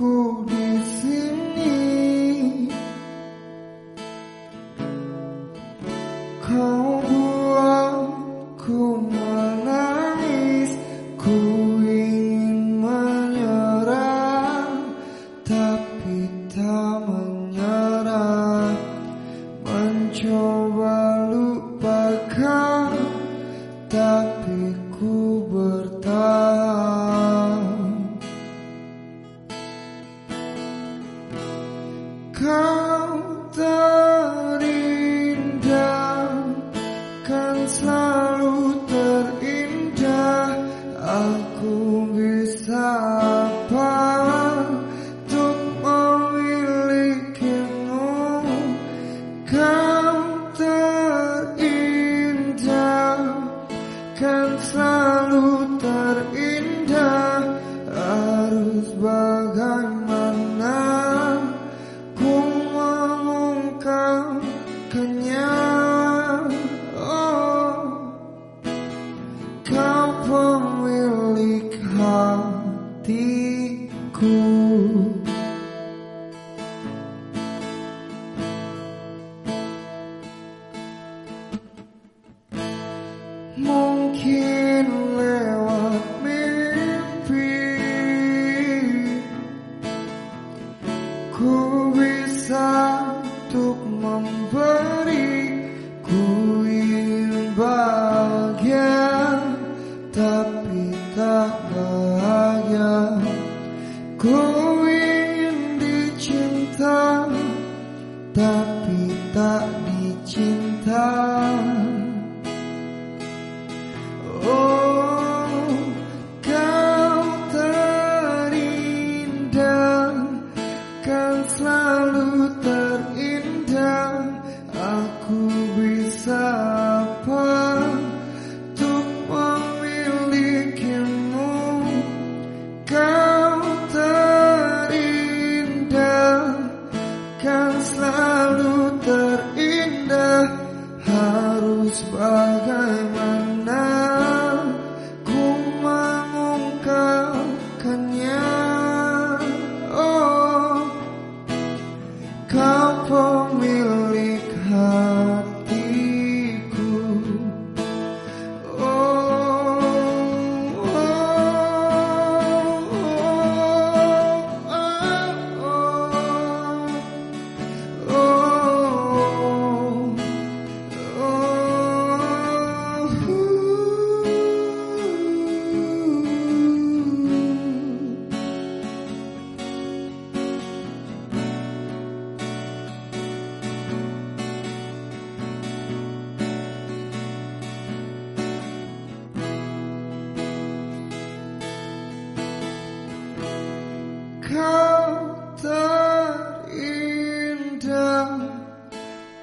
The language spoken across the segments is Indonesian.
Di sini. Kau buatku menangis, ku ingin menyerah, tapi tak menyerah. Mencoba Kau terindah Kan selalu terindah. Aku bisa apa Untuk memilikimu. Kau terindah Kan selalu terindah come Ku ingin dicinta Tapi tak dicinta. Oh, kau terindah, kan selalu by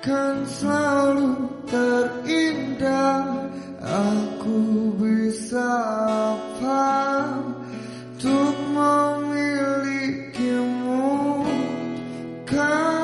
kan selalu terindah. Aku bisa apa Untuk memilikimu. Kau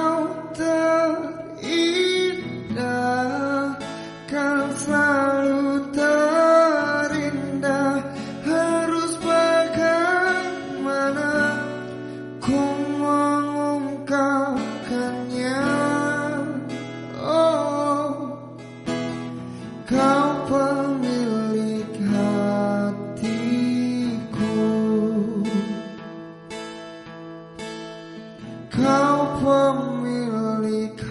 Memilihku.